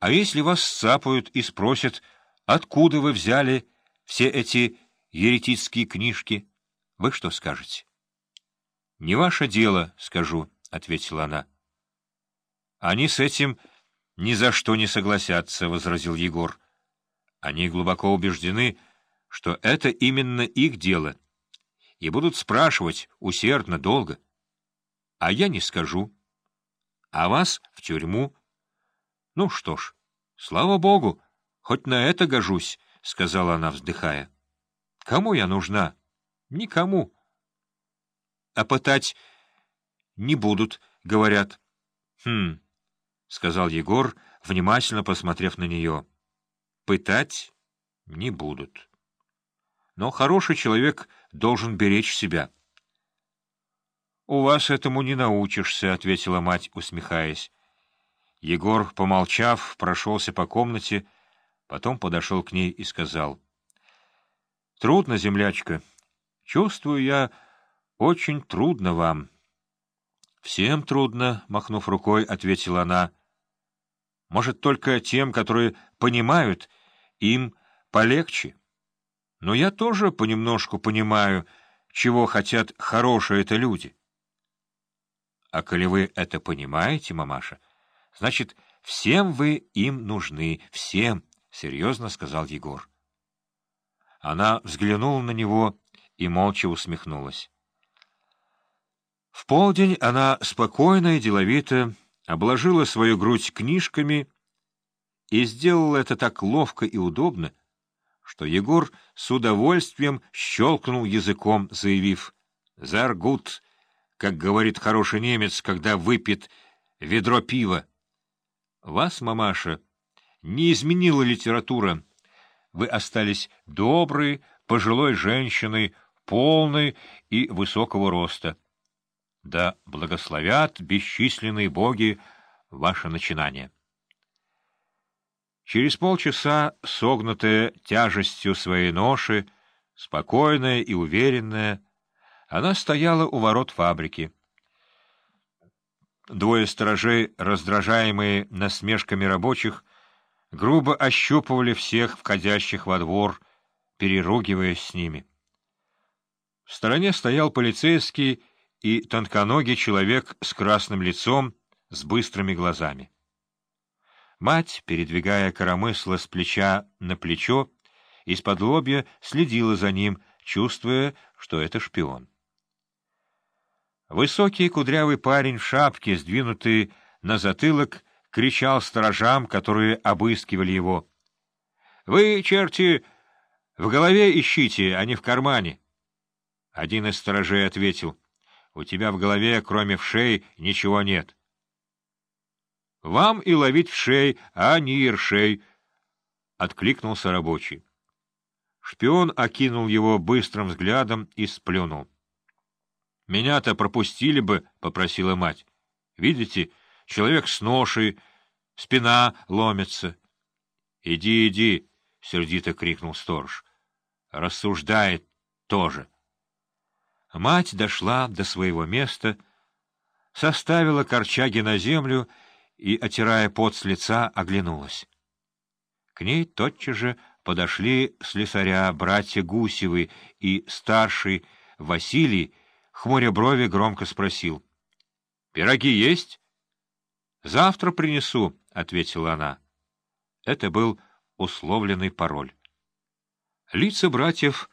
А если вас сцапают и спросят, откуда вы взяли все эти еретические книжки, вы что скажете? — Не ваше дело, скажу, — ответила она. — Они с этим ни за что не согласятся, — возразил Егор. Они глубоко убеждены, что это именно их дело, и будут спрашивать усердно, долго. А я не скажу. А вас в тюрьму. Ну что ж, слава богу, хоть на это гожусь, — сказала она, вздыхая. Кому я нужна? Никому. А пытать не будут, говорят. Хм, — сказал Егор, внимательно посмотрев на нее. Пытать не будут. Но хороший человек должен беречь себя. — У вас этому не научишься, — ответила мать, усмехаясь. Егор, помолчав, прошелся по комнате, потом подошел к ней и сказал. — Трудно, землячка. Чувствую я, очень трудно вам. — Всем трудно, — махнув рукой, ответила она. — Может, только тем, которые понимают, им полегче. Но я тоже понемножку понимаю, чего хотят хорошие это люди. — А коли вы это понимаете, мамаша, значит, всем вы им нужны, всем, — серьезно сказал Егор. Она взглянула на него и молча усмехнулась. В полдень она спокойно и деловито обложила свою грудь книжками и сделала это так ловко и удобно, что Егор с удовольствием щелкнул языком, заявив «Заргут», как говорит хороший немец, когда выпьет ведро пива. Вас, мамаша, не изменила литература. Вы остались доброй, пожилой женщиной, полной и высокого роста. Да благословят бесчисленные боги ваше начинание. Через полчаса, согнутая тяжестью своей ноши, спокойная и уверенная, она стояла у ворот фабрики. Двое сторожей, раздражаемые насмешками рабочих, грубо ощупывали всех входящих во двор, переругиваясь с ними. В стороне стоял полицейский и тонконогий человек с красным лицом, с быстрыми глазами. Мать, передвигая коромысло с плеча на плечо, из-под лобья следила за ним, чувствуя, что это шпион. Высокий кудрявый парень в шапке, сдвинутый на затылок, кричал сторожам, которые обыскивали его. — Вы, черти, в голове ищите, а не в кармане. Один из сторожей ответил. — У тебя в голове, кроме вшей, ничего нет. — Вам и ловить вшей, а не ершей, — откликнулся рабочий. Шпион окинул его быстрым взглядом и сплюнул. — Меня-то пропустили бы, — попросила мать. — Видите, человек с ношей, спина ломится. — Иди, иди, — сердито крикнул сторож. — Рассуждает тоже. Мать дошла до своего места, составила корчаги на землю и, отирая пот с лица, оглянулась. К ней тотчас же подошли слесаря братья Гусевы, и старший Василий, хмуря брови, громко спросил. — Пироги есть? — Завтра принесу, — ответила она. Это был условленный пароль. Лица братьев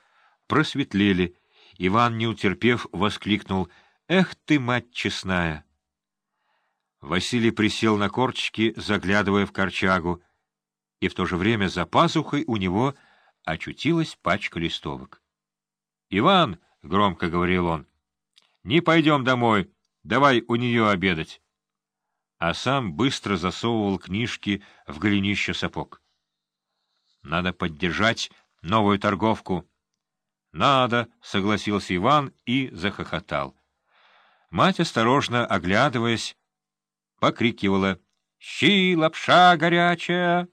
просветлели. Иван, не утерпев, воскликнул «Эх ты, мать честная!» Василий присел на корчики, заглядывая в корчагу, и в то же время за пазухой у него очутилась пачка листовок. — Иван, — громко говорил он, — не пойдем домой, давай у нее обедать. А сам быстро засовывал книжки в голенище сапог. — Надо поддержать новую торговку. — Надо, — согласился Иван и захохотал. Мать, осторожно оглядываясь, покрикивала «Щи, лапша горячая!»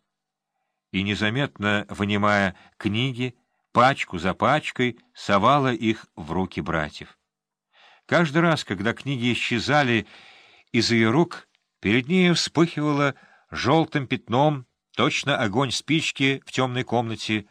и, незаметно вынимая книги, пачку за пачкой совала их в руки братьев. Каждый раз, когда книги исчезали из ее рук, перед ней вспыхивало желтым пятном, точно огонь спички в темной комнате —